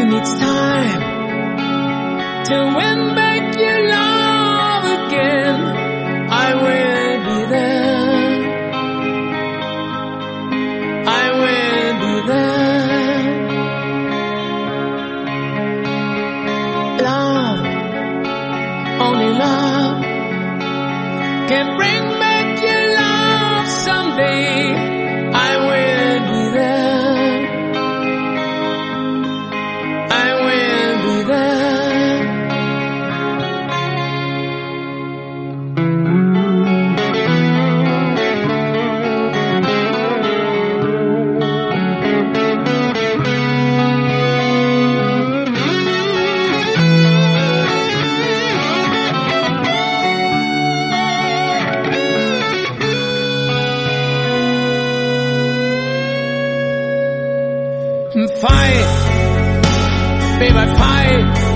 And it's time to win back your love again. I will. pie. Be my pie.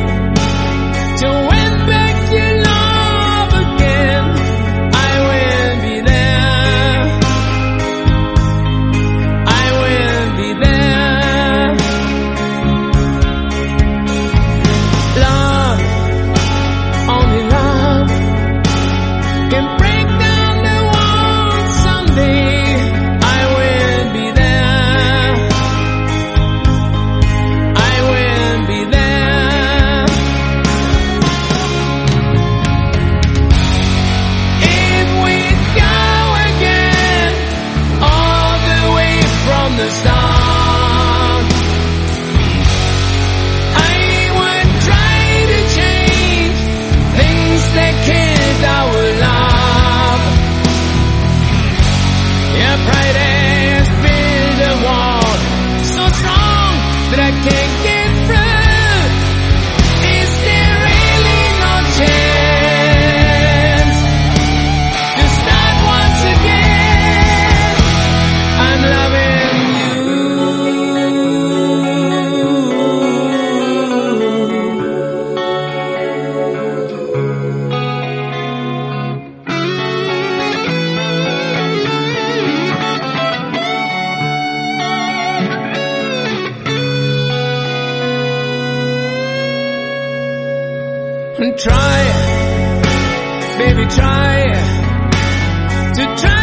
and try, baby, try to try.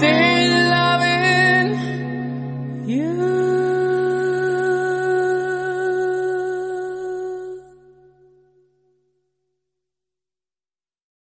stay